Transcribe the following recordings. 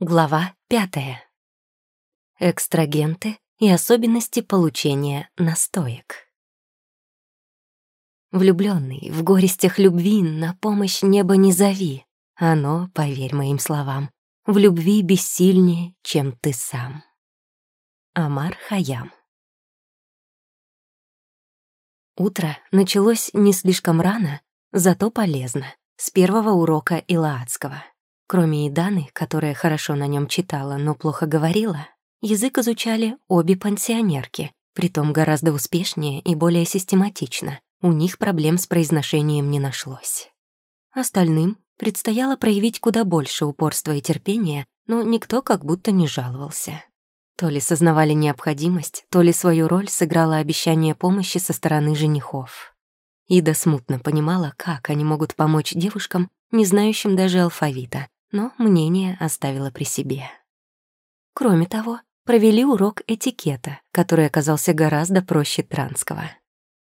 Глава пятая. Экстрагенты и особенности получения настоек. Влюбленный в горестях любви на помощь небо не зови. Оно, поверь моим словам, в любви бессильнее, чем ты сам. Амар Хаям. Утро началось не слишком рано, зато полезно, с первого урока Илаадского. Кроме Иданы, которая хорошо на нем читала, но плохо говорила, язык изучали обе пансионерки, притом гораздо успешнее и более систематично. У них проблем с произношением не нашлось. Остальным предстояло проявить куда больше упорства и терпения, но никто как будто не жаловался. То ли сознавали необходимость, то ли свою роль сыграло обещание помощи со стороны женихов. Ида смутно понимала, как они могут помочь девушкам, не знающим даже алфавита, но мнение оставила при себе. Кроме того, провели урок этикета, который оказался гораздо проще транского.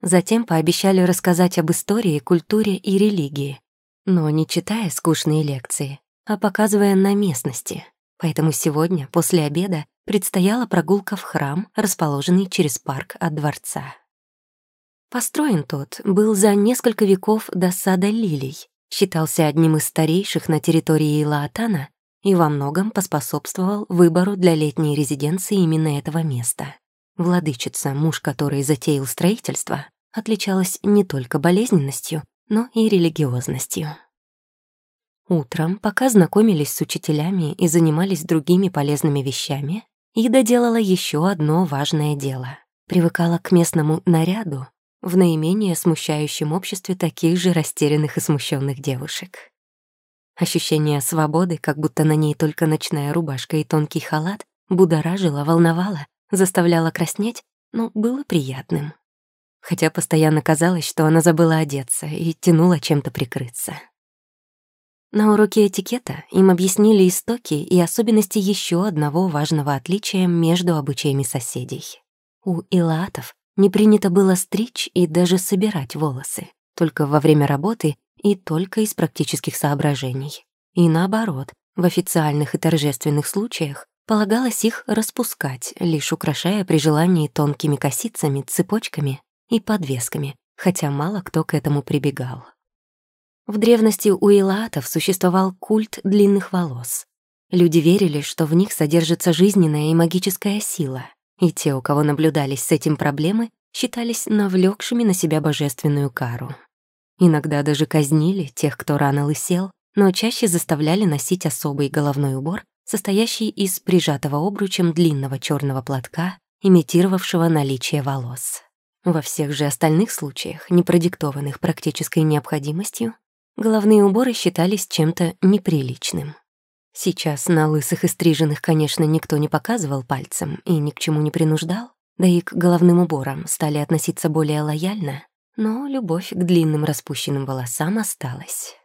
Затем пообещали рассказать об истории, культуре и религии, но не читая скучные лекции, а показывая на местности. Поэтому сегодня, после обеда, предстояла прогулка в храм, расположенный через парк от дворца. Построен тот был за несколько веков до сада лилий, считался одним из старейших на территории Илаатана и во многом поспособствовал выбору для летней резиденции именно этого места. Владычица, муж которой затеял строительство, отличалась не только болезненностью, но и религиозностью. Утром, пока знакомились с учителями и занимались другими полезными вещами, Ида делала еще одно важное дело. Привыкала к местному наряду в наименее смущающем обществе таких же растерянных и смущенных девушек. Ощущение свободы, как будто на ней только ночная рубашка и тонкий халат, будоражило, волновало, заставляло краснеть, но было приятным. Хотя постоянно казалось, что она забыла одеться и тянула чем-то прикрыться. На уроке этикета им объяснили истоки и особенности еще одного важного отличия между обычаями соседей. У илаатов не принято было стричь и даже собирать волосы, только во время работы и только из практических соображений. И наоборот, в официальных и торжественных случаях полагалось их распускать, лишь украшая при желании тонкими косицами, цепочками и подвесками, хотя мало кто к этому прибегал. В древности у илаатов существовал культ длинных волос. Люди верили, что в них содержится жизненная и магическая сила, и те, у кого наблюдались с этим проблемы, считались навлекшими на себя божественную кару. Иногда даже казнили тех, кто рано лысел, но чаще заставляли носить особый головной убор, состоящий из прижатого обручем длинного черного платка, имитировавшего наличие волос. Во всех же остальных случаях, не продиктованных практической необходимостью, головные уборы считались чем-то неприличным. Сейчас на лысых и стриженных, конечно, никто не показывал пальцем и ни к чему не принуждал, да и к головным уборам стали относиться более лояльно, но любовь к длинным распущенным волосам осталась.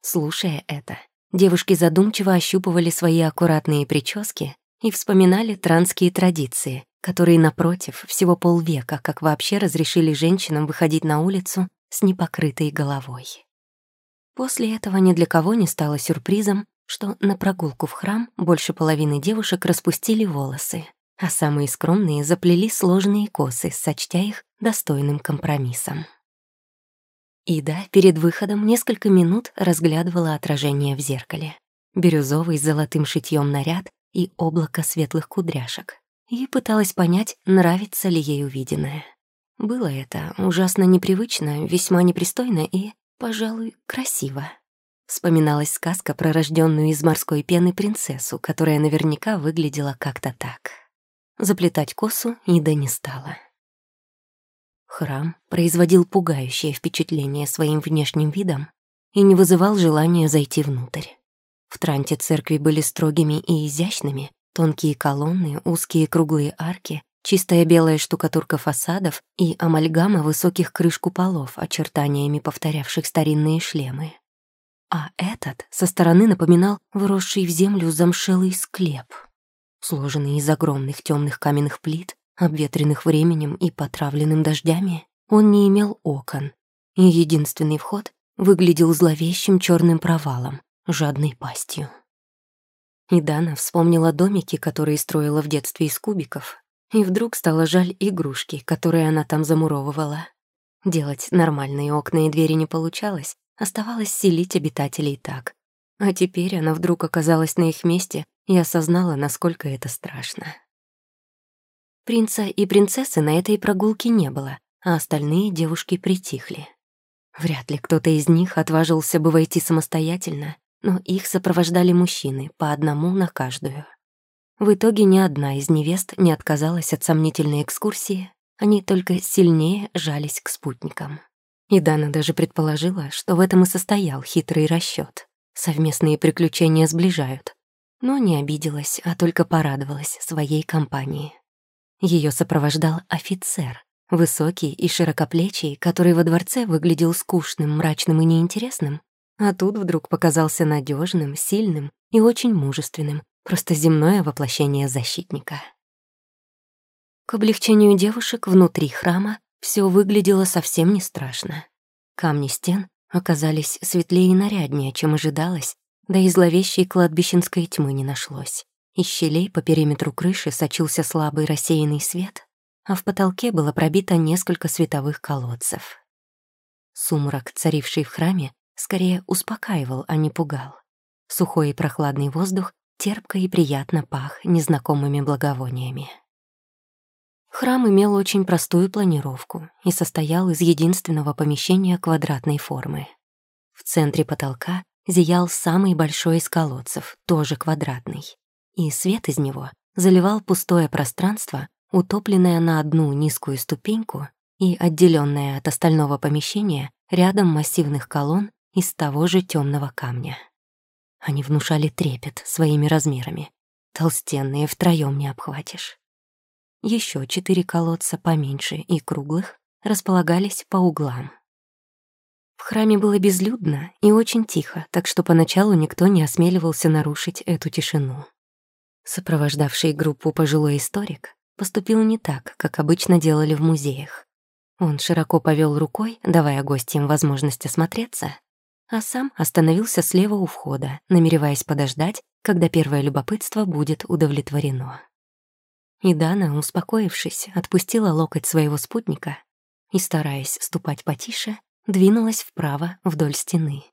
Слушая это, девушки задумчиво ощупывали свои аккуратные прически и вспоминали транские традиции, которые, напротив, всего полвека как вообще разрешили женщинам выходить на улицу с непокрытой головой. После этого ни для кого не стало сюрпризом, что на прогулку в храм больше половины девушек распустили волосы, а самые скромные заплели сложные косы, сочтя их достойным компромиссом. Ида перед выходом несколько минут разглядывала отражение в зеркале. Бирюзовый с золотым шитьем наряд и облако светлых кудряшек. И пыталась понять, нравится ли ей увиденное. Было это ужасно непривычно, весьма непристойно и, пожалуй, красиво. Вспоминалась сказка про рожденную из морской пены принцессу, которая наверняка выглядела как-то так. Заплетать косу Ида не стала. Храм производил пугающее впечатление своим внешним видом и не вызывал желания зайти внутрь. В транте церкви были строгими и изящными, тонкие колонны, узкие круглые арки, чистая белая штукатурка фасадов и амальгама высоких крыш куполов, очертаниями повторявших старинные шлемы а этот со стороны напоминал вросший в землю замшелый склеп, сложенный из огромных темных каменных плит, обветренных временем и потравленным дождями. Он не имел окон, и единственный вход выглядел зловещим черным провалом, жадной пастью. И Дана вспомнила домики, которые строила в детстве из кубиков, и вдруг стало жаль игрушки, которые она там замуровывала. Делать нормальные окна и двери не получалось, оставалось селить обитателей так. А теперь она вдруг оказалась на их месте и осознала, насколько это страшно. Принца и принцессы на этой прогулке не было, а остальные девушки притихли. Вряд ли кто-то из них отважился бы войти самостоятельно, но их сопровождали мужчины, по одному на каждую. В итоге ни одна из невест не отказалась от сомнительной экскурсии, они только сильнее жались к спутникам. И Дана даже предположила, что в этом и состоял хитрый расчёт. Совместные приключения сближают. Но не обиделась, а только порадовалась своей компании. Её сопровождал офицер, высокий и широкоплечий, который во дворце выглядел скучным, мрачным и неинтересным, а тут вдруг показался надежным, сильным и очень мужественным, просто земное воплощение защитника. К облегчению девушек внутри храма все выглядело совсем не страшно. Камни стен оказались светлее и наряднее, чем ожидалось, да и зловещей кладбищенской тьмы не нашлось. Из щелей по периметру крыши сочился слабый рассеянный свет, а в потолке было пробито несколько световых колодцев. Сумрак, царивший в храме, скорее успокаивал, а не пугал. Сухой и прохладный воздух терпко и приятно пах незнакомыми благовониями. Храм имел очень простую планировку и состоял из единственного помещения квадратной формы. В центре потолка зиял самый большой из колодцев, тоже квадратный и свет из него заливал пустое пространство, утопленное на одну низкую ступеньку и отделенное от остального помещения рядом массивных колонн из того же темного камня. Они внушали трепет своими размерами. Толстенные втроем не обхватишь. Еще четыре колодца поменьше и круглых располагались по углам. В храме было безлюдно и очень тихо, так что поначалу никто не осмеливался нарушить эту тишину. Сопровождавший группу пожилой историк поступил не так, как обычно делали в музеях. Он широко повел рукой, давая гостям возможность осмотреться, а сам остановился слева у входа, намереваясь подождать, когда первое любопытство будет удовлетворено. И Дана, успокоившись, отпустила локоть своего спутника и, стараясь ступать потише, двинулась вправо вдоль стены.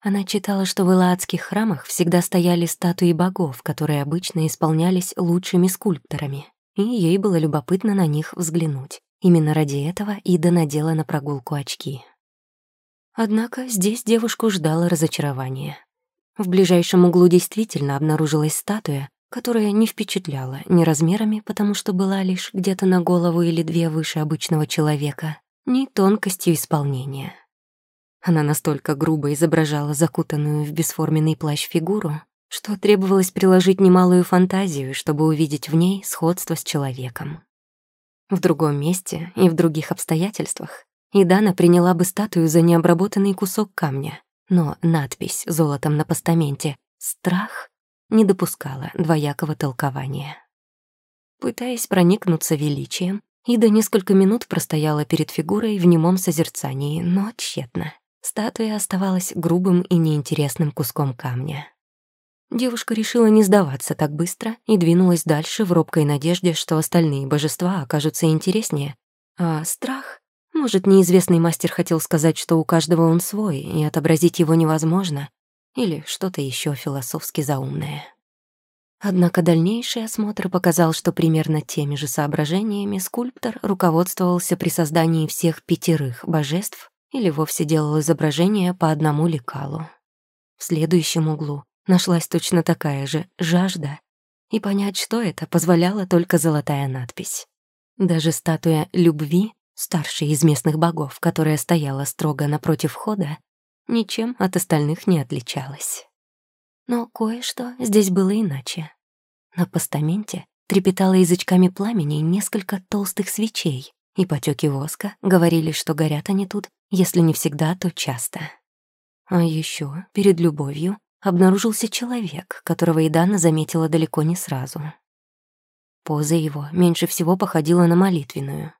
Она читала, что в элаадских храмах всегда стояли статуи богов, которые обычно исполнялись лучшими скульпторами, и ей было любопытно на них взглянуть. Именно ради этого Ида надела на прогулку очки. Однако здесь девушку ждало разочарование. В ближайшем углу действительно обнаружилась статуя, которая не впечатляла ни размерами, потому что была лишь где-то на голову или две выше обычного человека, ни тонкостью исполнения. Она настолько грубо изображала закутанную в бесформенный плащ фигуру, что требовалось приложить немалую фантазию, чтобы увидеть в ней сходство с человеком. В другом месте и в других обстоятельствах Идана приняла бы статую за необработанный кусок камня, но надпись золотом на постаменте «Страх» не допускала двоякого толкования. Пытаясь проникнуться величием, Ида несколько минут простояла перед фигурой в немом созерцании, но тщетно. Статуя оставалась грубым и неинтересным куском камня. Девушка решила не сдаваться так быстро и двинулась дальше в робкой надежде, что остальные божества окажутся интереснее. А страх? Может, неизвестный мастер хотел сказать, что у каждого он свой, и отобразить его невозможно, или что-то еще философски заумное. Однако дальнейший осмотр показал, что примерно теми же соображениями скульптор руководствовался при создании всех пятерых божеств или вовсе делал изображение по одному лекалу. В следующем углу нашлась точно такая же жажда, и понять, что это, позволяла только золотая надпись. Даже статуя любви, старшей из местных богов, которая стояла строго напротив входа, ничем от остальных не отличалась. Но кое-что здесь было иначе. На постаменте трепетало язычками пламени несколько толстых свечей, и потеки воска говорили, что горят они тут если не всегда, то часто. А еще перед любовью обнаружился человек, которого Идана заметила далеко не сразу. Поза его меньше всего походила на молитвенную.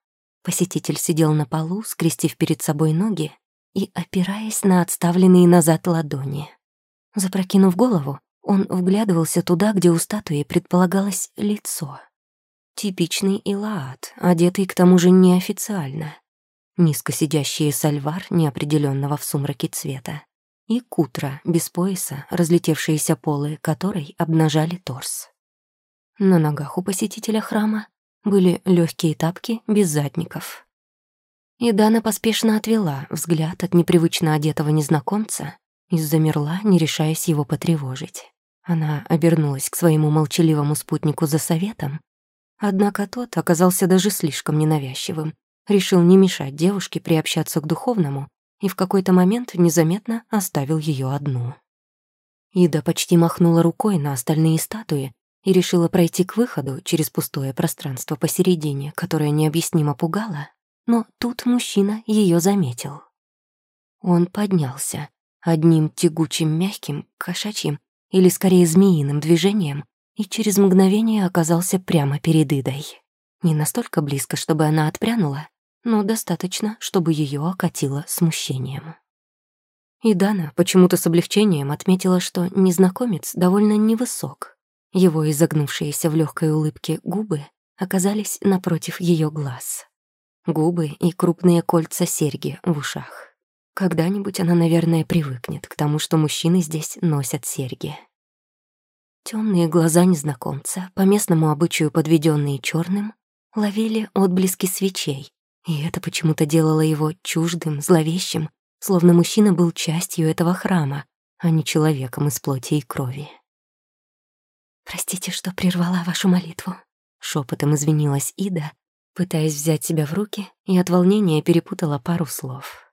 Посетитель сидел на полу, скрестив перед собой ноги и опираясь на отставленные назад ладони. Запрокинув голову, Он вглядывался туда, где у статуи предполагалось лицо. Типичный Илаат, одетый к тому же неофициально. Низко сидящие сальвар неопределенного в сумраке цвета и кутра без пояса, разлетевшиеся полы которой обнажали торс. На ногах у посетителя храма были легкие тапки без задников. И Дана поспешно отвела взгляд от непривычно одетого незнакомца и замерла, не решаясь его потревожить. Она обернулась к своему молчаливому спутнику за советом, однако тот оказался даже слишком ненавязчивым, решил не мешать девушке приобщаться к духовному и в какой-то момент незаметно оставил ее одну. Ида почти махнула рукой на остальные статуи и решила пройти к выходу через пустое пространство посередине, которое необъяснимо пугало, но тут мужчина ее заметил. Он поднялся одним тягучим, мягким, кошачьим или скорее змеиным движением и через мгновение оказался прямо перед Идой. Не настолько близко, чтобы она отпрянула, но достаточно, чтобы ее окатило смущением. И Дана почему-то с облегчением отметила, что незнакомец довольно невысок. Его изогнувшиеся в легкой улыбке губы оказались напротив ее глаз. Губы и крупные кольца серьги в ушах. Когда-нибудь она, наверное, привыкнет к тому, что мужчины здесь носят серьги. Темные глаза незнакомца, по местному обычаю подведенные черным, ловили отблески свечей, и это почему-то делало его чуждым, зловещим, словно мужчина был частью этого храма, а не человеком из плоти и крови. «Простите, что прервала вашу молитву», — шепотом извинилась Ида, пытаясь взять себя в руки, и от волнения перепутала пару слов.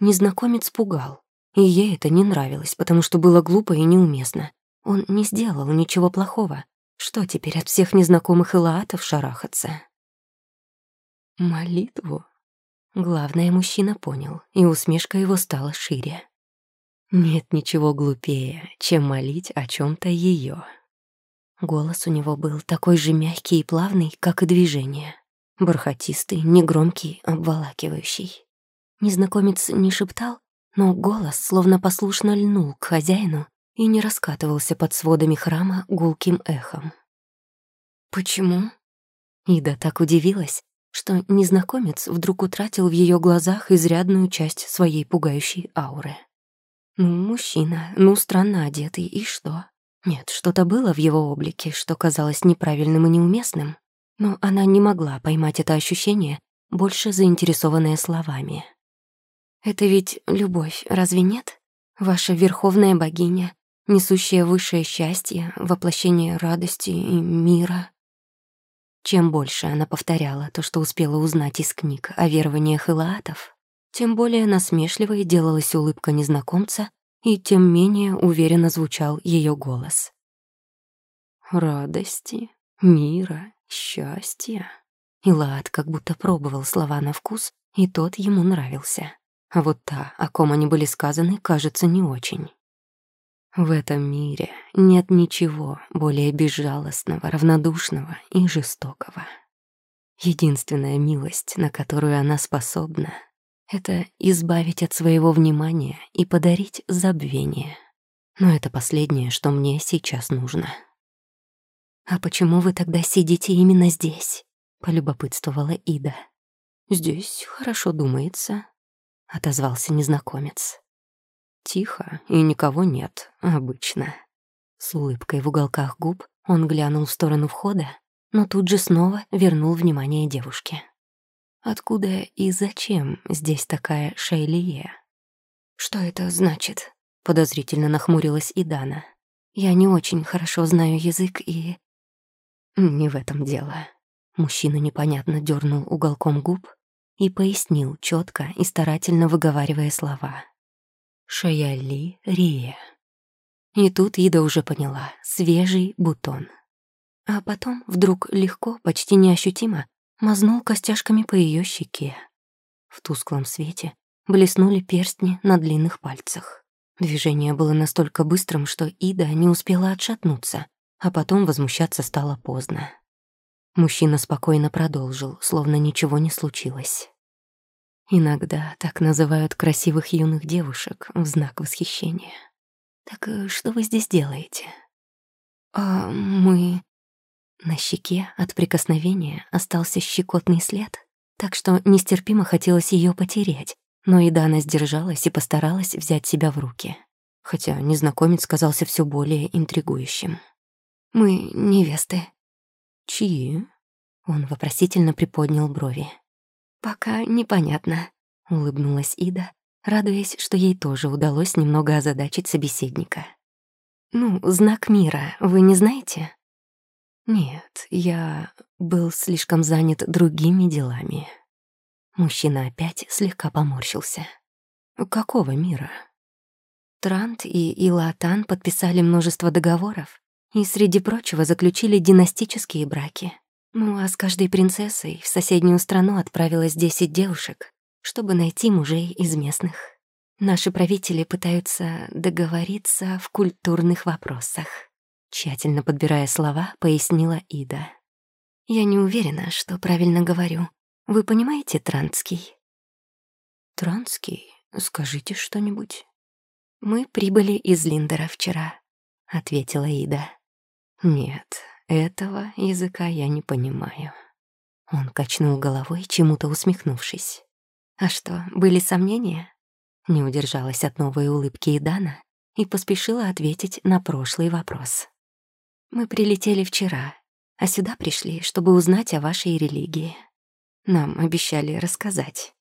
Незнакомец пугал, и ей это не нравилось, потому что было глупо и неуместно. Он не сделал ничего плохого. Что теперь от всех незнакомых илаатов шарахаться? Молитву? Главное, мужчина понял, и усмешка его стала шире. Нет ничего глупее, чем молить о чем то ее. Голос у него был такой же мягкий и плавный, как и движение. Бархатистый, негромкий, обволакивающий. Незнакомец не шептал, но голос словно послушно льнул к хозяину и не раскатывался под сводами храма гулким эхом. «Почему?» Ида так удивилась, что незнакомец вдруг утратил в ее глазах изрядную часть своей пугающей ауры. Ну, мужчина, ну, странно одетый, и что? Нет, что-то было в его облике, что казалось неправильным и неуместным, но она не могла поймать это ощущение, больше заинтересованное словами. «Это ведь любовь, разве нет? Ваша верховная богиня, несущая высшее счастье, воплощение радости и мира». Чем больше она повторяла то, что успела узнать из книг о верованиях илаатов, тем более насмешливой делалась улыбка незнакомца, и тем менее уверенно звучал ее голос. «Радости, мира, счастья». Илаат как будто пробовал слова на вкус, и тот ему нравился. А вот та, о ком они были сказаны, кажется, не очень. В этом мире нет ничего более безжалостного, равнодушного и жестокого. Единственная милость, на которую она способна, это избавить от своего внимания и подарить забвение. Но это последнее, что мне сейчас нужно. «А почему вы тогда сидите именно здесь?» — полюбопытствовала Ида. «Здесь хорошо думается», — отозвался незнакомец. Тихо, и никого нет, обычно. С улыбкой в уголках губ он глянул в сторону входа, но тут же снова вернул внимание девушке. Откуда и зачем здесь такая Шейлие? «Что это значит?» — подозрительно нахмурилась Идана. «Я не очень хорошо знаю язык и...» «Не в этом дело». Мужчина непонятно дернул уголком губ и пояснил четко и старательно выговаривая слова. Шаяли Рия. И тут Ида уже поняла — свежий бутон. А потом вдруг легко, почти неощутимо, мазнул костяшками по ее щеке. В тусклом свете блеснули перстни на длинных пальцах. Движение было настолько быстрым, что Ида не успела отшатнуться, а потом возмущаться стало поздно. Мужчина спокойно продолжил, словно ничего не случилось. Иногда так называют красивых юных девушек в знак восхищения. «Так э, что вы здесь делаете?» «А мы...» На щеке от прикосновения остался щекотный след, так что нестерпимо хотелось ее потерять, но и Дана сдержалась и постаралась взять себя в руки. Хотя незнакомец казался все более интригующим. «Мы невесты». «Чьи?» Он вопросительно приподнял брови. «Пока непонятно», — улыбнулась Ида, радуясь, что ей тоже удалось немного озадачить собеседника. «Ну, знак мира, вы не знаете?» «Нет, я был слишком занят другими делами». Мужчина опять слегка поморщился. «Какого мира?» Трант и Илатан подписали множество договоров и, среди прочего, заключили династические браки. Ну а с каждой принцессой в соседнюю страну отправилось десять девушек, чтобы найти мужей из местных. Наши правители пытаются договориться в культурных вопросах. Тщательно подбирая слова, пояснила Ида. Я не уверена, что правильно говорю. Вы понимаете трантский? Трантский? Скажите что-нибудь. Мы прибыли из Линдера вчера, ответила Ида. Нет, этого языка я не понимаю. Он качнул головой, чему-то усмехнувшись. А что, были сомнения? Не удержалась от новой улыбки Идана и поспешила ответить на прошлый вопрос. Мы прилетели вчера, а сюда пришли, чтобы узнать о вашей религии. Нам обещали рассказать.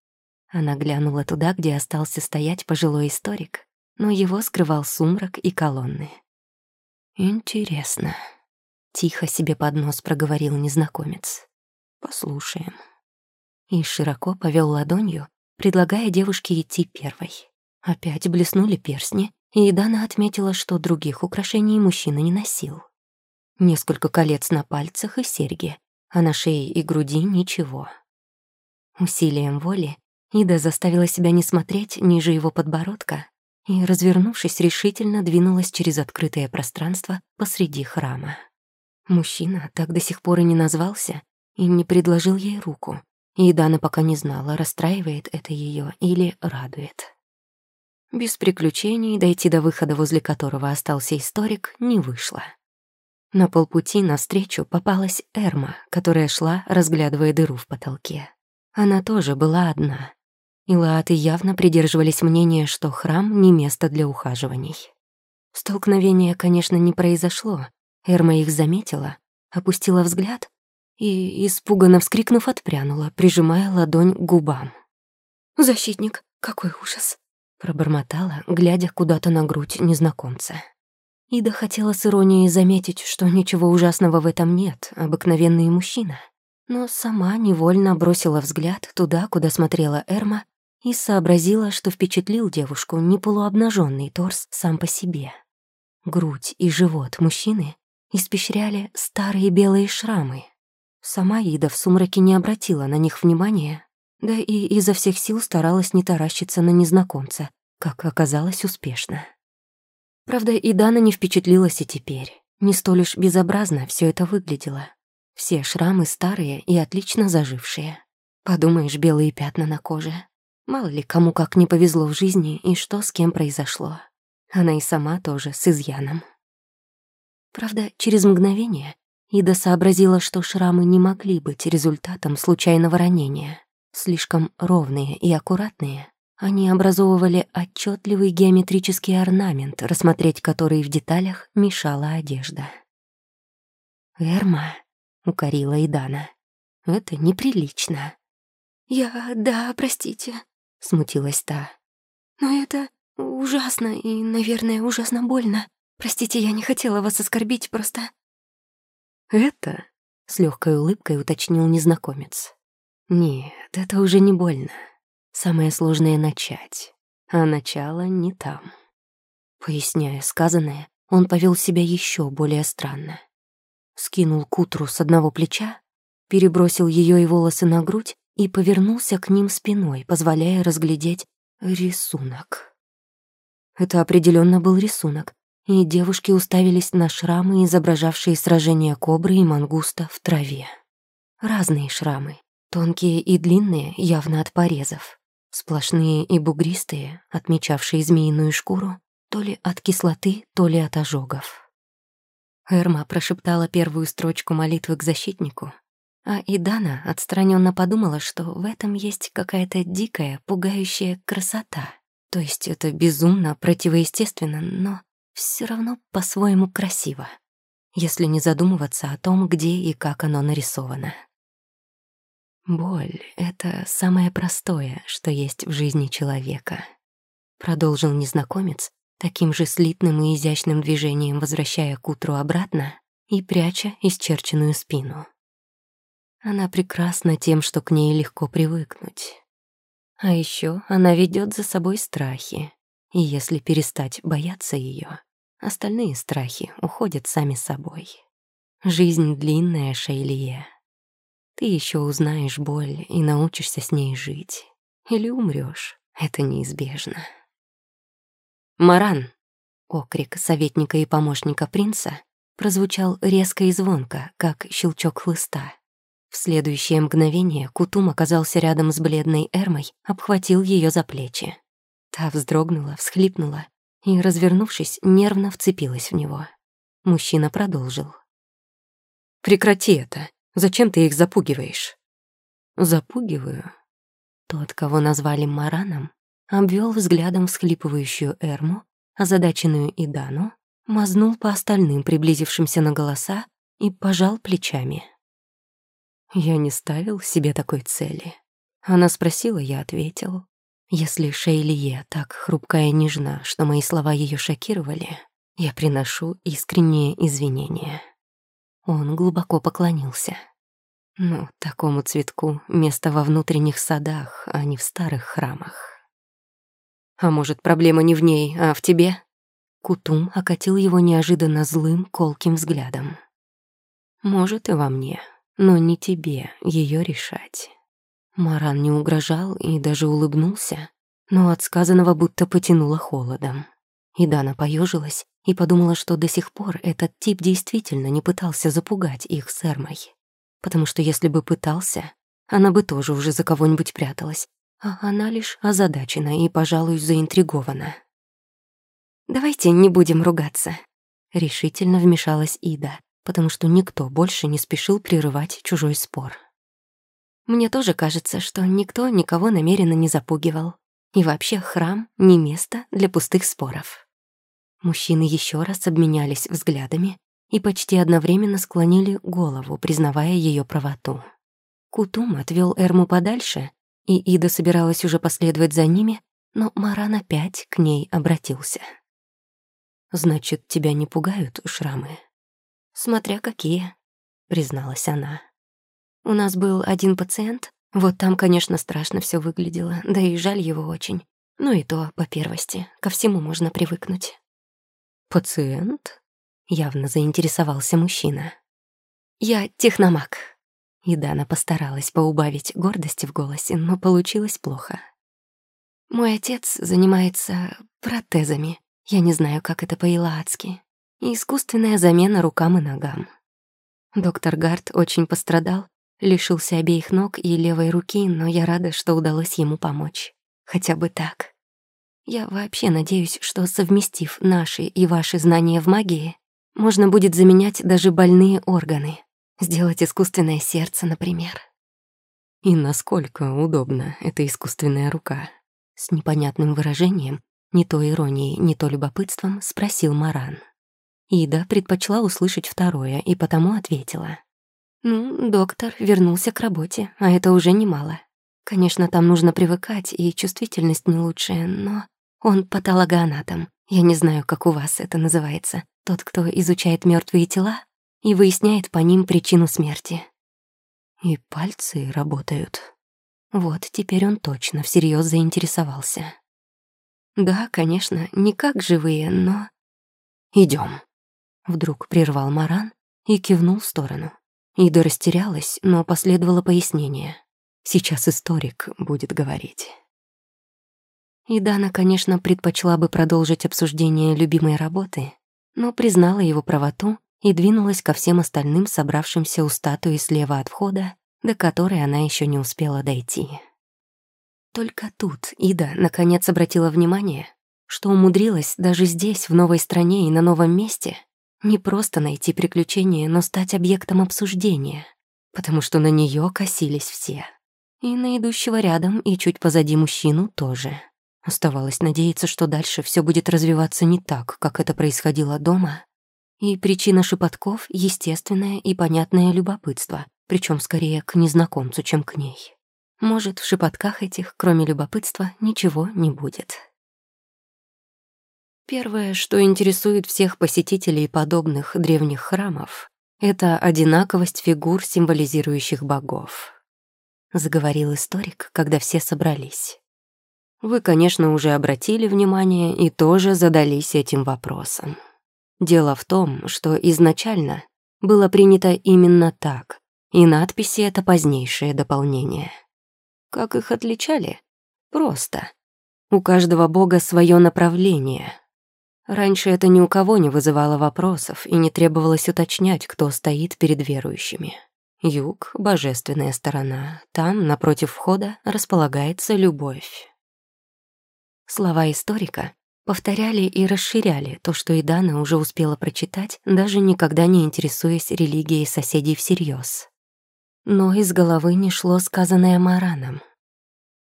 Она глянула туда, где остался стоять пожилой историк, но его скрывал сумрак и колонны. «Интересно», — тихо себе под нос проговорил незнакомец. «Послушаем». И широко повел ладонью, предлагая девушке идти первой. Опять блеснули перстни, и Дана отметила, что других украшений мужчина не носил. Несколько колец на пальцах и серьги, а на шее и груди ничего. Усилием воли Ида заставила себя не смотреть ниже его подбородка и, развернувшись, решительно двинулась через открытое пространство посреди храма. Мужчина так до сих пор и не назвался и не предложил ей руку, и Дана пока не знала, расстраивает это ее или радует. Без приключений дойти до выхода, возле которого остался историк, не вышло. На полпути навстречу попалась Эрма, которая шла, разглядывая дыру в потолке. Она тоже была одна. Илааты явно придерживались мнения, что храм — не место для ухаживаний. Столкновения, конечно, не произошло. Эрма их заметила, опустила взгляд и, испуганно вскрикнув, отпрянула, прижимая ладонь к губам. «Защитник, какой ужас!» — пробормотала, глядя куда-то на грудь незнакомца. Ида хотела с иронией заметить, что ничего ужасного в этом нет, обыкновенный мужчина. Но сама невольно бросила взгляд туда, куда смотрела Эрма, и сообразила, что впечатлил девушку не полуобнаженный торс сам по себе. Грудь и живот мужчины испещряли старые белые шрамы. Сама Ида в сумраке не обратила на них внимания, да и изо всех сил старалась не таращиться на незнакомца, как оказалось успешно. Правда, и Дана не впечатлилась и теперь. Не столь уж безобразно все это выглядело. Все шрамы старые и отлично зажившие. Подумаешь, белые пятна на коже. Мало ли, кому как не повезло в жизни и что с кем произошло. Она и сама тоже с изъяном. Правда, через мгновение Ида сообразила, что шрамы не могли быть результатом случайного ранения. Слишком ровные и аккуратные, они образовывали отчетливый геометрический орнамент, рассмотреть который в деталях мешала одежда. «Эрма», — укорила Идана, — «это неприлично». «Я... да, простите», — смутилась та. «Но это ужасно и, наверное, ужасно больно. Простите, я не хотела вас оскорбить, просто...» «Это?» — с легкой улыбкой уточнил незнакомец. «Нет, это уже не больно. Самое сложное — начать, а начало не там. Поясняя сказанное, он повел себя еще более странно. Скинул кутру с одного плеча, перебросил ее и волосы на грудь и повернулся к ним спиной, позволяя разглядеть рисунок. Это определенно был рисунок, и девушки уставились на шрамы, изображавшие сражение кобры и мангуста в траве. Разные шрамы, тонкие и длинные, явно от порезов. Сплошные и бугристые, отмечавшие змеиную шкуру, то ли от кислоты, то ли от ожогов. Эрма прошептала первую строчку молитвы к защитнику, а Идана отстраненно подумала, что в этом есть какая-то дикая, пугающая красота. То есть это безумно противоестественно, но все равно по-своему красиво, если не задумываться о том, где и как оно нарисовано. Боль — это самое простое, что есть в жизни человека. Продолжил незнакомец, таким же слитным и изящным движением возвращая к утру обратно и пряча исчерченную спину. Она прекрасна тем, что к ней легко привыкнуть. А еще она ведет за собой страхи, и если перестать бояться ее, остальные страхи уходят сами собой. Жизнь длинная, Шейлие. Ты еще узнаешь боль и научишься с ней жить. Или умрешь. Это неизбежно. «Маран!» — окрик советника и помощника принца прозвучал резко и звонко, как щелчок хлыста. В следующее мгновение Кутум оказался рядом с бледной Эрмой, обхватил ее за плечи. Та вздрогнула, всхлипнула и, развернувшись, нервно вцепилась в него. Мужчина продолжил. «Прекрати это. Зачем ты их запугиваешь?» «Запугиваю». Тот, кого назвали Мараном, обвел взглядом всхлипывающую Эрму, озадаченную Идану, мазнул по остальным приблизившимся на голоса и пожал плечами. Я не ставил себе такой цели. Она спросила, я ответил. Если Шейлие так хрупкая и нежна, что мои слова ее шокировали, я приношу искренние извинения. Он глубоко поклонился. Ну, такому цветку место во внутренних садах, а не в старых храмах. А может, проблема не в ней, а в тебе? Кутум окатил его неожиданно злым, колким взглядом. Может, и во мне, но не тебе ее решать. Маран не угрожал и даже улыбнулся, но от сказанного будто потянуло холодом. И Дана поежилась и подумала, что до сих пор этот тип действительно не пытался запугать их с Эрмой. Потому что если бы пытался, она бы тоже уже за кого-нибудь пряталась, а она лишь озадачена и, пожалуй, заинтригована. «Давайте не будем ругаться», — решительно вмешалась Ида, потому что никто больше не спешил прерывать чужой спор. Мне тоже кажется, что никто никого намеренно не запугивал. И вообще храм — не место для пустых споров. Мужчины еще раз обменялись взглядами и почти одновременно склонили голову, признавая ее правоту. Кутум отвел Эрму подальше, и Ида собиралась уже последовать за ними, но Маран опять к ней обратился. «Значит, тебя не пугают шрамы?» «Смотря какие», — призналась она. «У нас был один пациент, вот там, конечно, страшно все выглядело, да и жаль его очень. Ну и то, по первости, ко всему можно привыкнуть». «Пациент?» — явно заинтересовался мужчина. «Я техномаг». И Дана постаралась поубавить гордости в голосе, но получилось плохо. «Мой отец занимается протезами. Я не знаю, как это по-илаадски искусственная замена рукам и ногам. Доктор Гарт очень пострадал, лишился обеих ног и левой руки, но я рада, что удалось ему помочь. Хотя бы так. Я вообще надеюсь, что, совместив наши и ваши знания в магии, можно будет заменять даже больные органы. Сделать искусственное сердце, например. И насколько удобна эта искусственная рука? С непонятным выражением, не то иронией, не то любопытством, спросил Маран. Ида предпочла услышать второе и потому ответила. «Ну, доктор вернулся к работе, а это уже немало. Конечно, там нужно привыкать, и чувствительность не лучшая, но он патологоанатом. Я не знаю, как у вас это называется. Тот, кто изучает мертвые тела и выясняет по ним причину смерти. И пальцы работают. Вот теперь он точно всерьез заинтересовался. Да, конечно, не как живые, но... Идем. Вдруг прервал Маран и кивнул в сторону. Ида растерялась, но последовало пояснение. Сейчас историк будет говорить. И Дана, конечно, предпочла бы продолжить обсуждение любимой работы, но признала его правоту и двинулась ко всем остальным, собравшимся у статуи слева от входа, до которой она еще не успела дойти. Только тут Ида наконец обратила внимание, что умудрилась даже здесь, в новой стране и на новом месте, не просто найти приключения, но стать объектом обсуждения, потому что на нее косились все. И на идущего рядом и чуть позади мужчину тоже. Оставалось надеяться, что дальше все будет развиваться не так, как это происходило дома. И причина шепотков — естественное и понятное любопытство, причем скорее к незнакомцу, чем к ней. Может, в шепотках этих, кроме любопытства, ничего не будет. Первое, что интересует всех посетителей подобных древних храмов, это одинаковость фигур, символизирующих богов. Заговорил историк, когда все собрались. Вы, конечно, уже обратили внимание и тоже задались этим вопросом. Дело в том, что изначально было принято именно так, и надписи — это позднейшее дополнение. Как их отличали? Просто. У каждого бога свое направление — Раньше это ни у кого не вызывало вопросов и не требовалось уточнять, кто стоит перед верующими. Юг — божественная сторона, там, напротив входа, располагается любовь. Слова историка повторяли и расширяли то, что Идана уже успела прочитать, даже никогда не интересуясь религией соседей всерьез. Но из головы не шло сказанное Мараном.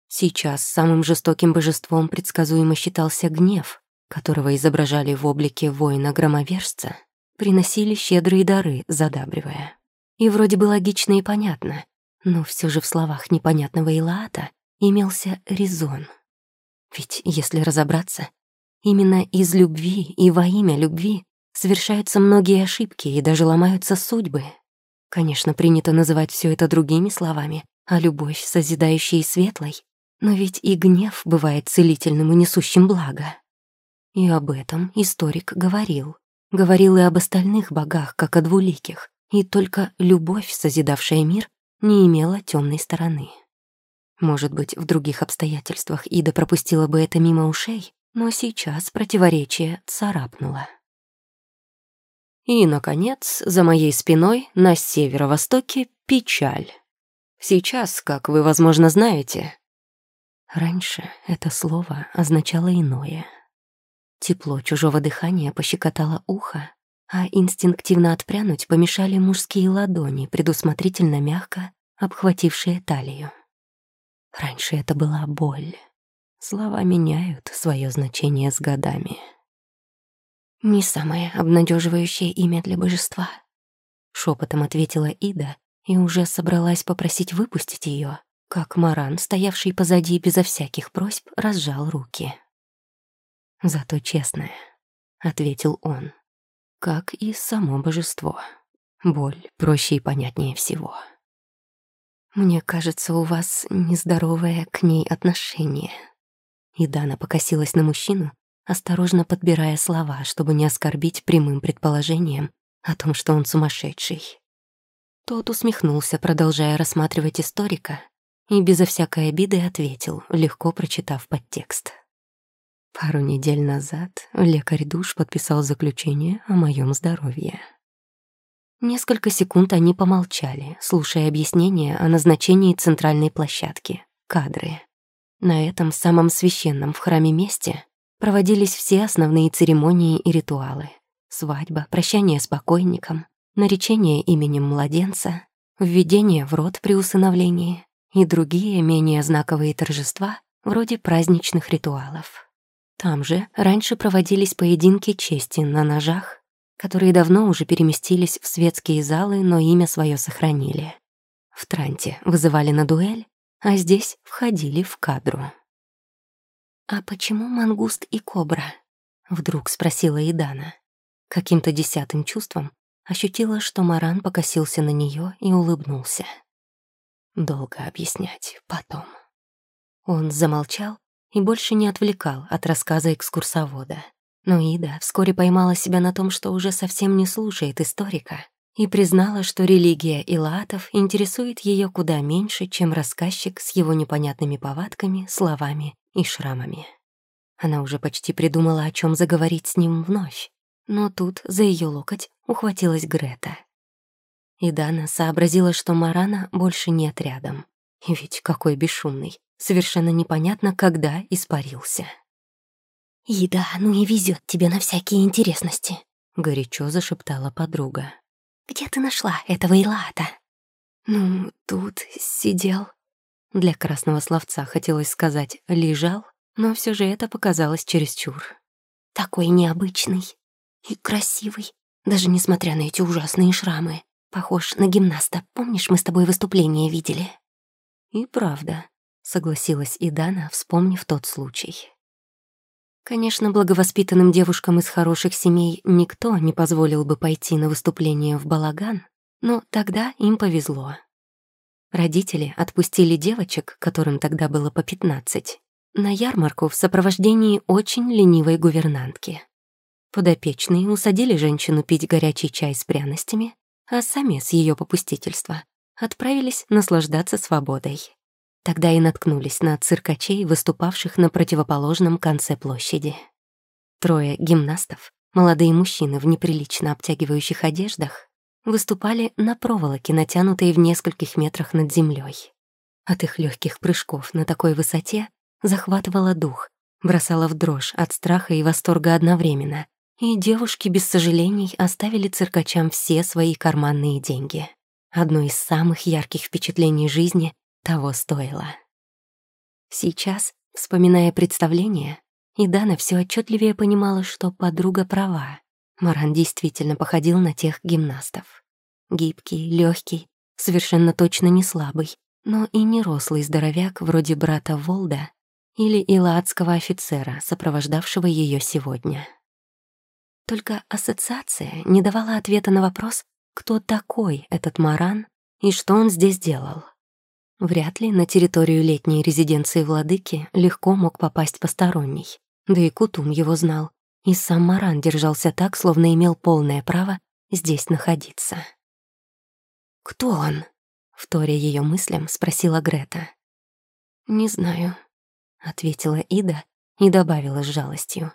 Сейчас самым жестоким божеством предсказуемо считался гнев, которого изображали в облике воина-громовержца, приносили щедрые дары, задабривая. И вроде бы логично и понятно, но все же в словах непонятного Илаата имелся резон. Ведь, если разобраться, именно из любви и во имя любви совершаются многие ошибки и даже ломаются судьбы. Конечно, принято называть все это другими словами, а любовь созидающей и светлой, но ведь и гнев бывает целительным и несущим благо. И об этом историк говорил. Говорил и об остальных богах, как о двуликих, и только любовь, созидавшая мир, не имела темной стороны. Может быть, в других обстоятельствах Ида пропустила бы это мимо ушей, но сейчас противоречие царапнуло. И, наконец, за моей спиной на северо-востоке печаль. Сейчас, как вы, возможно, знаете... Раньше это слово означало иное — Тепло чужого дыхания пощекотало ухо, а инстинктивно отпрянуть помешали мужские ладони, предусмотрительно мягко обхватившие талию. Раньше это была боль. Слова меняют свое значение с годами. «Не самое обнадеживающее имя для божества», — шепотом ответила Ида и уже собралась попросить выпустить ее, как Маран, стоявший позади безо всяких просьб, разжал руки. Зато честное, — ответил он, — как и само божество. Боль проще и понятнее всего. Мне кажется, у вас нездоровое к ней отношение. И Дана покосилась на мужчину, осторожно подбирая слова, чтобы не оскорбить прямым предположением о том, что он сумасшедший. Тот усмехнулся, продолжая рассматривать историка, и безо всякой обиды ответил, легко прочитав подтекст. Пару недель назад лекарь душ подписал заключение о моем здоровье. Несколько секунд они помолчали, слушая объяснения о назначении центральной площадки — кадры. На этом самом священном в храме месте проводились все основные церемонии и ритуалы. Свадьба, прощание с покойником, наречение именем младенца, введение в род при усыновлении и другие менее знаковые торжества вроде праздничных ритуалов. Там же раньше проводились поединки чести на ножах, которые давно уже переместились в светские залы, но имя свое сохранили. В Транте вызывали на дуэль, а здесь входили в кадру. «А почему мангуст и кобра?» — вдруг спросила Идана. Каким-то десятым чувством ощутила, что Маран покосился на нее и улыбнулся. Долго объяснять потом. Он замолчал, и больше не отвлекал от рассказа экскурсовода. Но Ида вскоре поймала себя на том, что уже совсем не слушает историка, и признала, что религия Илаатов интересует ее куда меньше, чем рассказчик с его непонятными повадками, словами и шрамами. Она уже почти придумала, о чем заговорить с ним вновь, но тут за ее локоть ухватилась Грета. И Дана сообразила, что Марана больше нет рядом. Ведь какой бесшумный совершенно непонятно, когда испарился. «Ида, ну и везет тебе на всякие интересности», — горячо зашептала подруга. «Где ты нашла этого Илата?» «Ну, тут сидел». Для красного словца хотелось сказать «лежал», но все же это показалось чересчур. «Такой необычный и красивый, даже несмотря на эти ужасные шрамы. Похож на гимнаста. Помнишь, мы с тобой выступление видели?» «И правда», — согласилась Идана, вспомнив тот случай. Конечно, благовоспитанным девушкам из хороших семей никто не позволил бы пойти на выступление в балаган, но тогда им повезло. Родители отпустили девочек, которым тогда было по 15, на ярмарку в сопровождении очень ленивой гувернантки. Подопечные усадили женщину пить горячий чай с пряностями, а сами с ее попустительства отправились наслаждаться свободой. Тогда и наткнулись на циркачей, выступавших на противоположном конце площади. Трое гимнастов, молодые мужчины в неприлично обтягивающих одеждах, выступали на проволоке, натянутой в нескольких метрах над землей. От их легких прыжков на такой высоте захватывало дух, бросало в дрожь от страха и восторга одновременно, и девушки без сожалений оставили циркачам все свои карманные деньги. Одно из самых ярких впечатлений жизни того стоило. Сейчас, вспоминая представление, Идана все отчетливее понимала, что подруга права. Маран действительно походил на тех гимнастов. Гибкий, легкий, совершенно точно не слабый, но и не рослый здоровяк вроде брата Волда или иладского офицера, сопровождавшего ее сегодня. Только ассоциация не давала ответа на вопрос, кто такой этот Маран и что он здесь делал. Вряд ли на территорию летней резиденции владыки легко мог попасть посторонний. Да и Кутум его знал. И сам Маран держался так, словно имел полное право здесь находиться. «Кто он?» — вторя ее мыслям, спросила Грета. «Не знаю», — ответила Ида и добавила с жалостью.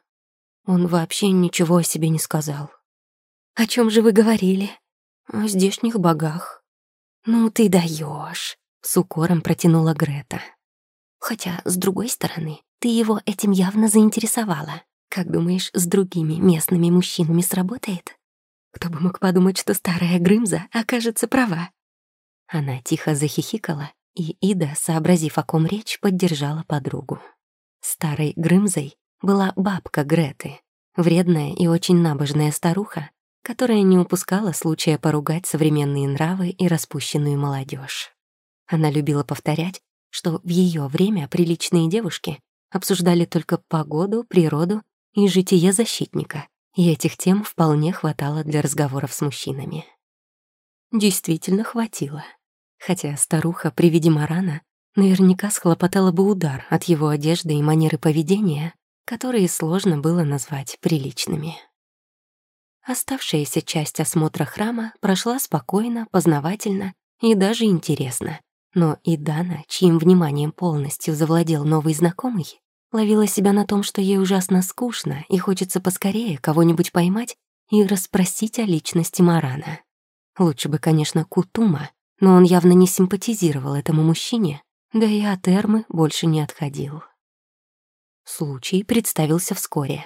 «Он вообще ничего о себе не сказал». «О чем же вы говорили?» «О здешних богах». «Ну ты даешь. С укором протянула Грета. Хотя, с другой стороны, ты его этим явно заинтересовала. Как думаешь, с другими местными мужчинами сработает? Кто бы мог подумать, что старая Грымза окажется права? Она тихо захихикала, и Ида, сообразив, о ком речь, поддержала подругу. Старой Грымзой была бабка Греты, вредная и очень набожная старуха, которая не упускала случая поругать современные нравы и распущенную молодежь. Она любила повторять, что в ее время приличные девушки обсуждали только погоду, природу и житие защитника, и этих тем вполне хватало для разговоров с мужчинами. Действительно хватило. Хотя старуха при виде Марана наверняка схлопотала бы удар от его одежды и манеры поведения, которые сложно было назвать приличными. Оставшаяся часть осмотра храма прошла спокойно, познавательно и даже интересно, но и Дана, чьим вниманием полностью завладел новый знакомый, ловила себя на том, что ей ужасно скучно и хочется поскорее кого-нибудь поймать и расспросить о личности Марана. Лучше бы, конечно, Кутума, но он явно не симпатизировал этому мужчине, да и от Эрмы больше не отходил. Случай представился вскоре.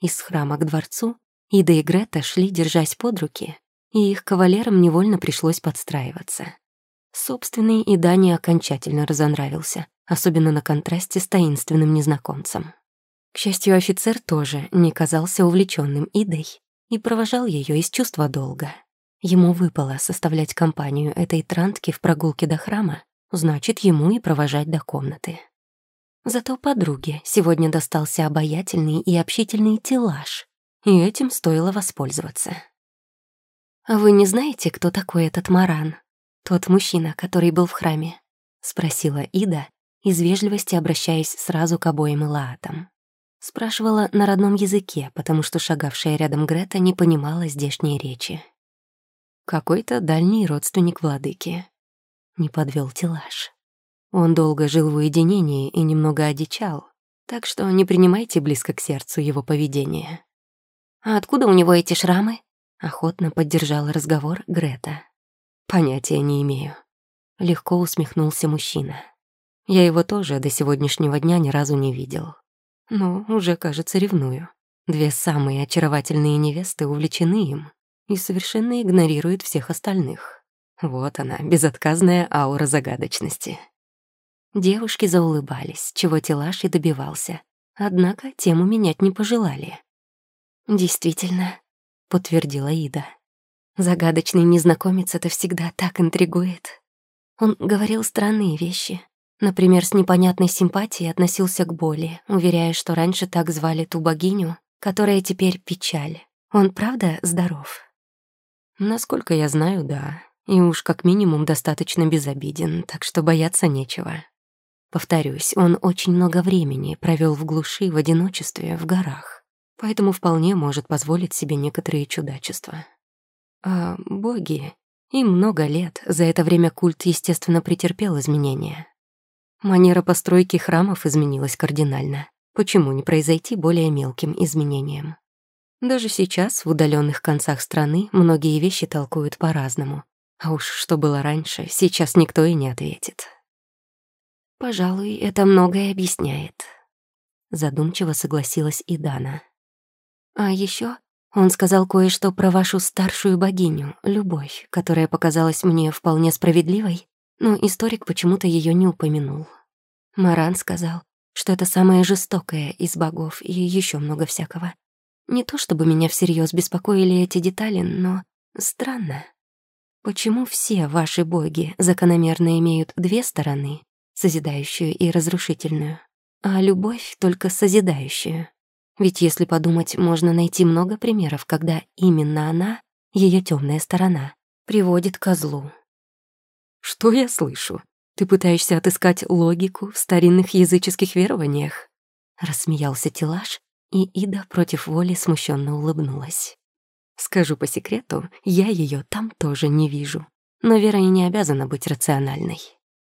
Из храма к дворцу Ида и Грета шли, держась под руки, и их кавалерам невольно пришлось подстраиваться. Собственный и Дани окончательно разонравился, особенно на контрасте с таинственным незнакомцем. К счастью, офицер тоже не казался увлеченным Идой и провожал ее из чувства долга. Ему выпало составлять компанию этой трантки в прогулке до храма, значит, ему и провожать до комнаты. Зато подруге сегодня достался обаятельный и общительный телаж, и этим стоило воспользоваться. «А вы не знаете, кто такой этот Маран?» «Тот мужчина, который был в храме?» — спросила Ида, из вежливости обращаясь сразу к обоим Илаатам. Спрашивала на родном языке, потому что шагавшая рядом Грета не понимала здешней речи. Какой-то дальний родственник владыки. Не подвел Тилаш. Он долго жил в уединении и немного одичал, так что не принимайте близко к сердцу его поведение. «А откуда у него эти шрамы?» — охотно поддержала разговор Грета. Понятия не имею. Легко усмехнулся мужчина. Я его тоже до сегодняшнего дня ни разу не видел. но уже, кажется, ревную. Две самые очаровательные невесты увлечены им и совершенно игнорируют всех остальных. Вот она, безотказная аура загадочности. Девушки заулыбались, чего Тилаш и добивался. Однако тему менять не пожелали. «Действительно», — подтвердила Ида. «Загадочный незнакомец это всегда так интригует. Он говорил странные вещи. Например, с непонятной симпатией относился к боли, уверяя, что раньше так звали ту богиню, которая теперь печаль. Он правда здоров?» «Насколько я знаю, да. И уж как минимум достаточно безобиден, так что бояться нечего. Повторюсь, он очень много времени провел в глуши, в одиночестве, в горах, поэтому вполне может позволить себе некоторые чудачества. А боги... Им много лет, за это время культ, естественно, претерпел изменения. Манера постройки храмов изменилась кардинально. Почему не произойти более мелким изменениям? Даже сейчас в удаленных концах страны многие вещи толкуют по-разному. А уж что было раньше, сейчас никто и не ответит. «Пожалуй, это многое объясняет», — задумчиво согласилась и Дана. «А еще он сказал кое-что про вашу старшую богиню, Любовь, которая показалась мне вполне справедливой, но историк почему-то ее не упомянул. Маран сказал, что это самое жестокое из богов и еще много всякого. Не то чтобы меня всерьез беспокоили эти детали, но странно. Почему все ваши боги закономерно имеют две стороны, созидающую и разрушительную, а любовь только созидающую. Ведь если подумать, можно найти много примеров, когда именно она, ее темная сторона, приводит к злу. «Что я слышу? Ты пытаешься отыскать логику в старинных языческих верованиях?» Рассмеялся Тилаш, и Ида против воли смущенно улыбнулась. «Скажу по секрету, я ее там тоже не вижу. Но Вера и не обязана быть рациональной.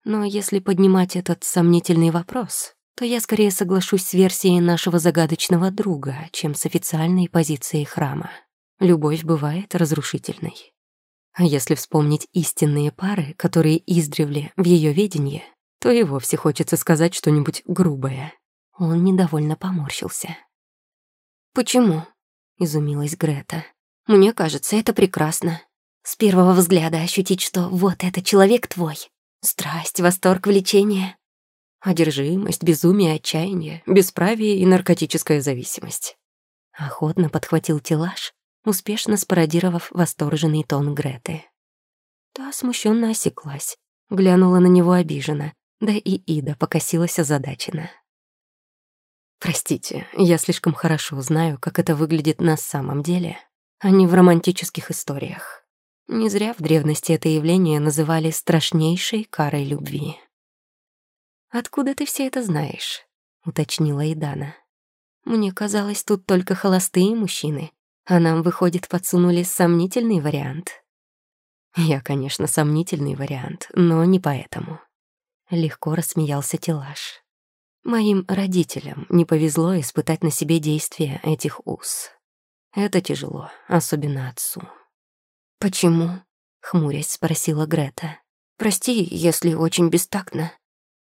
Но если поднимать этот сомнительный вопрос, то я скорее соглашусь с версией нашего загадочного друга, чем с официальной позицией храма. Любовь бывает разрушительной. А если вспомнить истинные пары, которые издревле в ее ведении, то и вовсе хочется сказать что-нибудь грубое. Он недовольно поморщился. «Почему?» — изумилась Грета. «Мне кажется, это прекрасно. С первого взгляда ощутить, что вот это человек твой, Страсть, восторг, влечение. Одержимость, безумие, отчаяние, бесправие и наркотическая зависимость. Охотно подхватил Тилаш, успешно спародировав восторженный тон Греты. Та смущенно осеклась, глянула на него обиженно, да и Ида покосилась озадаченно. «Простите, я слишком хорошо знаю, как это выглядит на самом деле, а не в романтических историях. Не зря в древности это явление называли страшнейшей карой любви. «Откуда ты все это знаешь?» — уточнила Идана. «Мне казалось, тут только холостые мужчины, а нам, выходит, подсунули сомнительный вариант». «Я, конечно, сомнительный вариант, но не поэтому». Легко рассмеялся Тилаш. «Моим родителям не повезло испытать на себе действия этих уз. Это тяжело, особенно отцу». «Почему?» — хмурясь спросила Грета. «Прости, если очень бестактно».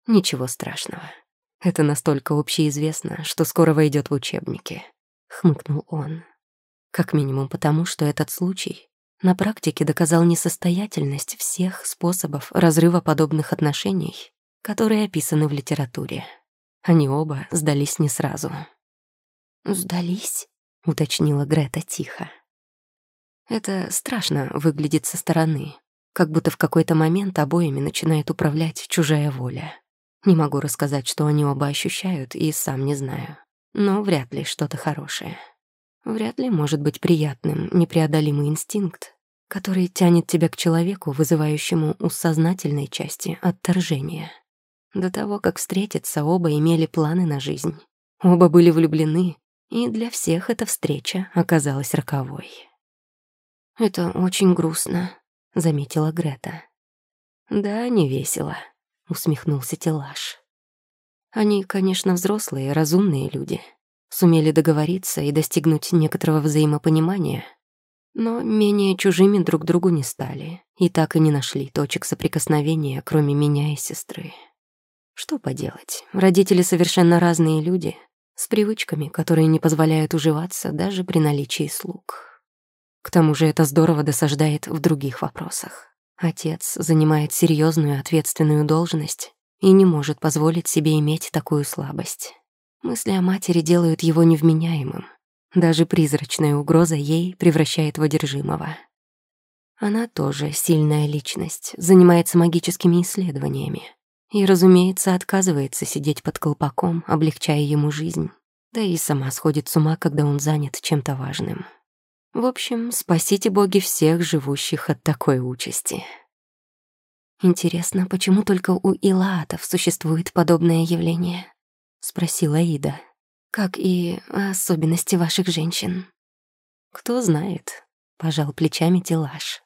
«Ничего страшного. Это настолько общеизвестно, что скоро войдет в учебники», — хмыкнул он. «Как минимум потому, что этот случай на практике доказал несостоятельность всех способов разрыва подобных отношений, которые описаны в литературе. Они оба сдались не сразу». «Сдались?» — уточнила Грета тихо. Это страшно выглядит со стороны, как будто в какой-то момент обоими начинает управлять чужая воля. Не могу рассказать, что они оба ощущают, и сам не знаю. Но вряд ли что-то хорошее. Вряд ли может быть приятным непреодолимый инстинкт, который тянет тебя к человеку, вызывающему у сознательной части отторжение. До того, как встретиться, оба имели планы на жизнь. Оба были влюблены, и для всех эта встреча оказалась роковой. «Это очень грустно», — заметила Грета. «Да, не весело», — усмехнулся Телаш. «Они, конечно, взрослые, разумные люди, сумели договориться и достигнуть некоторого взаимопонимания, но менее чужими друг другу не стали и так и не нашли точек соприкосновения, кроме меня и сестры. Что поделать, родители совершенно разные люди, с привычками, которые не позволяют уживаться даже при наличии слуг. К тому же это здорово досаждает в других вопросах. Отец занимает серьезную ответственную должность и не может позволить себе иметь такую слабость. Мысли о матери делают его невменяемым. Даже призрачная угроза ей превращает в одержимого. Она тоже сильная личность, занимается магическими исследованиями. И, разумеется, отказывается сидеть под колпаком, облегчая ему жизнь. Да и сама сходит с ума, когда он занят чем-то важным. В общем, спасите боги всех живущих от такой участи. Интересно, почему только у илаатов существует подобное явление? Спросила Ида. Как и особенности ваших женщин. Кто знает, пожал плечами Тилаш.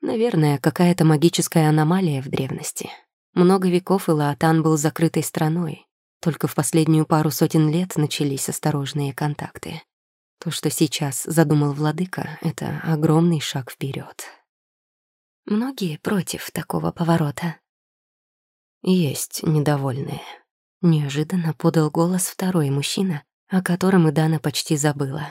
Наверное, какая-то магическая аномалия в древности. Много веков Илаатан был закрытой страной. Только в последнюю пару сотен лет начались осторожные контакты. То, что сейчас задумал владыка, — это огромный шаг вперед. Многие против такого поворота. Есть недовольные. Неожиданно подал голос второй мужчина, о котором и Дана почти забыла.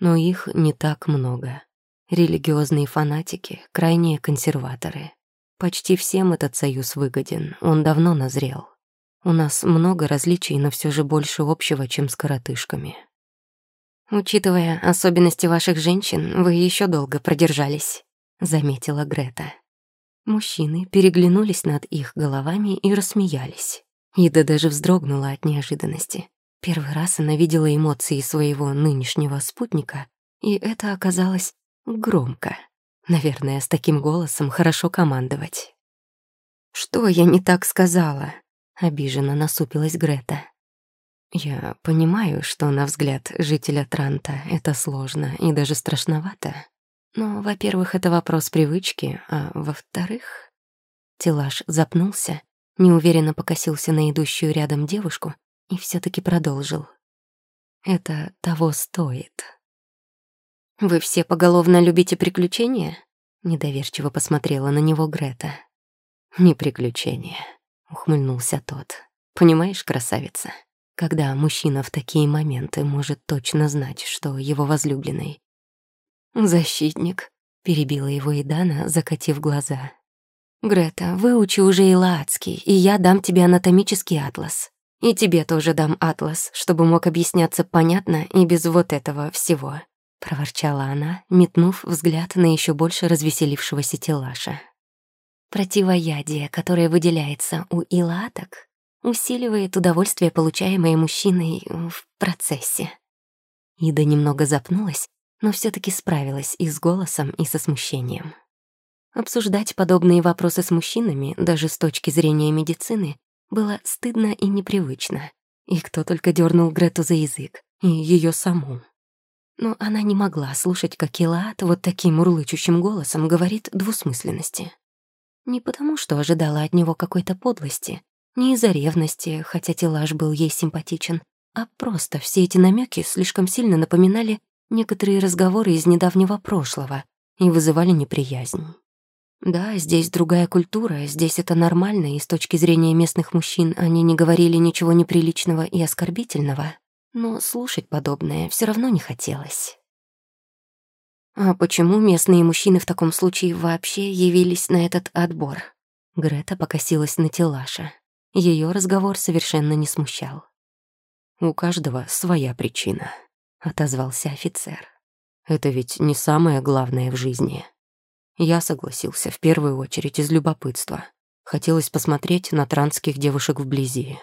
Но их не так много. Религиозные фанатики, крайние консерваторы. Почти всем этот союз выгоден, он давно назрел. У нас много различий, но все же больше общего, чем с коротышками. «Учитывая особенности ваших женщин, вы еще долго продержались», — заметила Грета. Мужчины переглянулись над их головами и рассмеялись. Ида даже вздрогнула от неожиданности. Первый раз она видела эмоции своего нынешнего спутника, и это оказалось громко. Наверное, с таким голосом хорошо командовать. «Что я не так сказала?» — обиженно насупилась Грета. «Я понимаю, что на взгляд жителя Транта это сложно и даже страшновато. Но, во-первых, это вопрос привычки, а во-вторых...» Тилаш запнулся, неуверенно покосился на идущую рядом девушку и все таки продолжил. «Это того стоит». «Вы все поголовно любите приключения?» Недоверчиво посмотрела на него Грета. «Не приключения», — ухмыльнулся тот. «Понимаешь, красавица, когда мужчина в такие моменты может точно знать, что его возлюбленный...» «Защитник», — перебила его Идана, закатив глаза. «Грета, выучи уже Илаадский, и я дам тебе анатомический атлас. И тебе тоже дам атлас, чтобы мог объясняться понятно и без вот этого всего. — проворчала она, метнув взгляд на еще больше развеселившегося телаша. Противоядие, которое выделяется у илаток, усиливает удовольствие, получаемое мужчиной в процессе. Ида немного запнулась, но все таки справилась и с голосом, и со смущением. Обсуждать подобные вопросы с мужчинами, даже с точки зрения медицины, было стыдно и непривычно. И кто только дернул Грету за язык, и ее саму но она не могла слушать, как Килаат вот таким мурлычущим голосом говорит двусмысленности. Не потому, что ожидала от него какой-то подлости, не из-за ревности, хотя Тилаж был ей симпатичен, а просто все эти намеки слишком сильно напоминали некоторые разговоры из недавнего прошлого и вызывали неприязнь. Да, здесь другая культура, здесь это нормально, и с точки зрения местных мужчин они не говорили ничего неприличного и оскорбительного но слушать подобное все равно не хотелось. «А почему местные мужчины в таком случае вообще явились на этот отбор?» Грета покосилась на Телаша. Ее разговор совершенно не смущал. «У каждого своя причина», — отозвался офицер. «Это ведь не самое главное в жизни. Я согласился в первую очередь из любопытства. Хотелось посмотреть на транских девушек вблизи».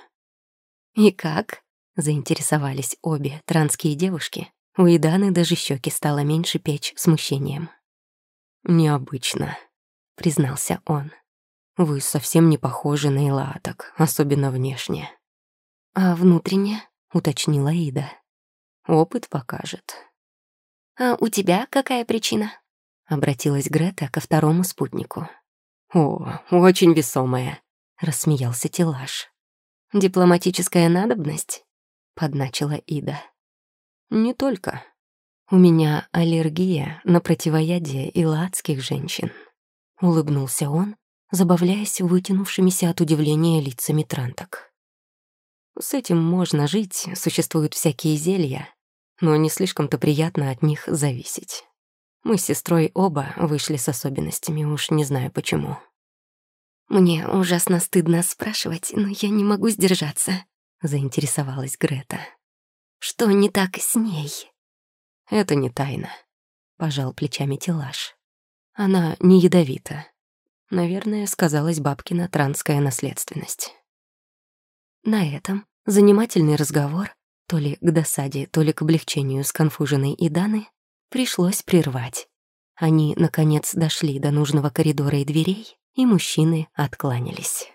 «И как?» Заинтересовались обе транские девушки. У Иданы даже щеки стало меньше печь смущением. «Необычно», — признался он. «Вы совсем не похожи на Илааток, особенно внешне». «А внутренне?» — уточнила Ида. «Опыт покажет». «А у тебя какая причина?» — обратилась Грета ко второму спутнику. «О, очень весомая», — рассмеялся Тилаш. «Дипломатическая надобность?» подначила Ида. Не только. У меня аллергия на противоядие иладских женщин. Улыбнулся он, забавляясь вытянувшимися от удивления лицами транток. С этим можно жить, существуют всякие зелья, но не слишком-то приятно от них зависеть. Мы с сестрой оба вышли с особенностями, уж не знаю почему. «Мне ужасно стыдно спрашивать, но я не могу сдержаться», — заинтересовалась Грета. «Что не так с ней?» «Это не тайна», — пожал плечами Тилаш. «Она не ядовита. Наверное, сказалась бабкина транская наследственность». На этом занимательный разговор, то ли к досаде, то ли к облегчению сконфуженной Иданы, пришлось прервать. Они, наконец, дошли до нужного коридора и дверей, и мужчины откланялись.